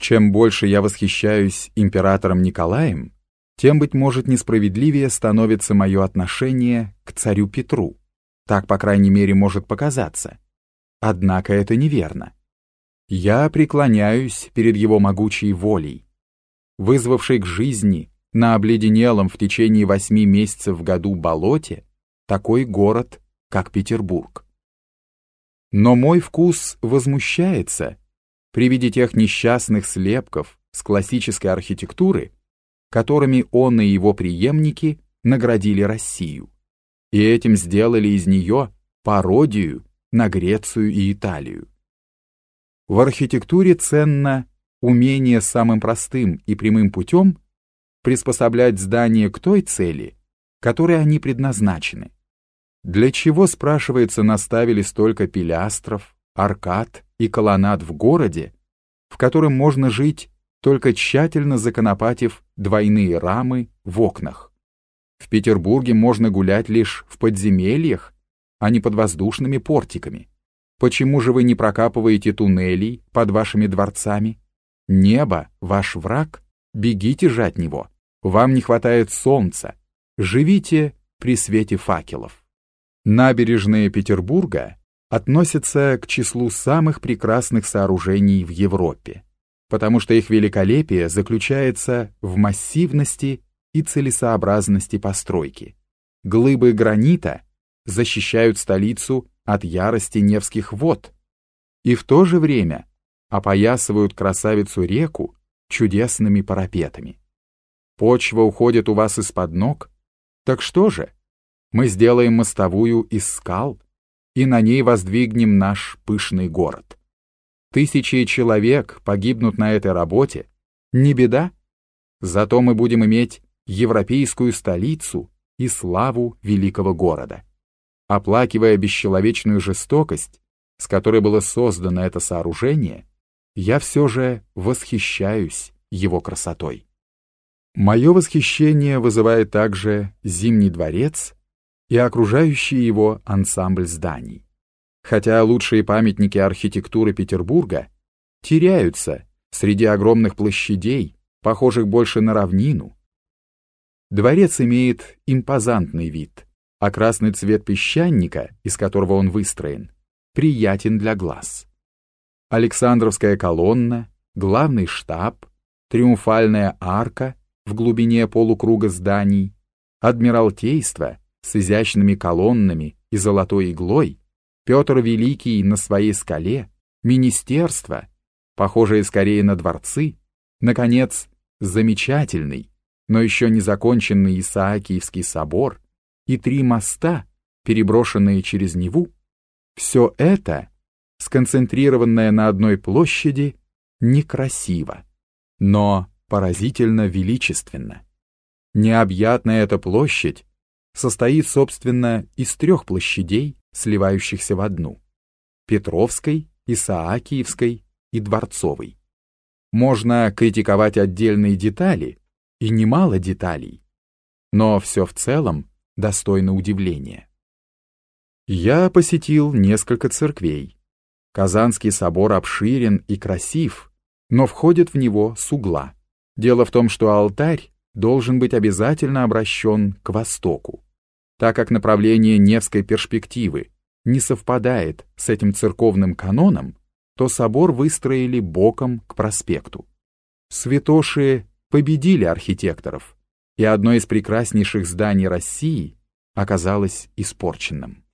Чем больше я восхищаюсь императором Николаем, тем, быть может, несправедливее становится мое отношение к царю Петру. Так, по крайней мере, может показаться. Однако это неверно. Я преклоняюсь перед его могучей волей, вызвавшей к жизни на обледенелом в течение восьми месяцев в году болоте такой город, как Петербург. Но мой вкус возмущается при виде тех несчастных слепков с классической архитектуры, которыми он и его преемники наградили Россию, и этим сделали из нее пародию на Грецию и Италию. В архитектуре ценно умение самым простым и прямым путем приспособлять здания к той цели, которой они предназначены. Для чего, спрашивается, наставили столько пилястров, аркад и колоннад в городе, в котором можно жить, только тщательно законопатив двойные рамы в окнах? В Петербурге можно гулять лишь в подземельях, а не под воздушными портиками. Почему же вы не прокапываете туннелей под вашими дворцами? Небо — ваш враг, бегите же от него. Вам не хватает солнца. Живите при свете факелов. Набережные Петербурга относятся к числу самых прекрасных сооружений в Европе, потому что их великолепие заключается в массивности и целесообразности постройки. Глыбы гранита защищают столицу от ярости Невских вод и в то же время опоясывают красавицу-реку чудесными парапетами. Почва уходит у вас из-под ног, так что же? Мы сделаем мостовую из скал и на ней воздвигнем наш пышный город. Тысячи человек погибнут на этой работе, не беда. Зато мы будем иметь европейскую столицу и славу великого города. Оплакивая бесчеловечную жестокость, с которой было создано это сооружение, я все же восхищаюсь его красотой. Мое восхищение вызывает также Зимний дворец и окружающий его ансамбль зданий. Хотя лучшие памятники архитектуры Петербурга теряются среди огромных площадей, похожих больше на равнину. Дворец имеет импозантный вид, а красный цвет песчаника, из которого он выстроен, приятен для глаз. Александровская колонна, главный штаб, триумфальная арка в глубине полукруга зданий, адмиралтейство — с изящными колоннами и золотой иглой, Петр Великий на своей скале, министерство, похожее скорее на дворцы, наконец, замечательный, но еще не законченный Исаакиевский собор и три моста, переброшенные через Неву, все это, сконцентрированное на одной площади, некрасиво, но поразительно величественно. Необъятная эта площадь состоит, собственно, из трех площадей, сливающихся в одну – Петровской, Исаакиевской и Дворцовой. Можно критиковать отдельные детали, и немало деталей, но все в целом достойно удивления. Я посетил несколько церквей. Казанский собор обширен и красив, но входит в него с угла. Дело в том, что алтарь должен быть обязательно обращен к востоку. Так как направление Невской перспективы не совпадает с этим церковным каноном, то собор выстроили боком к проспекту. Святоши победили архитекторов, и одно из прекраснейших зданий России оказалось испорченным.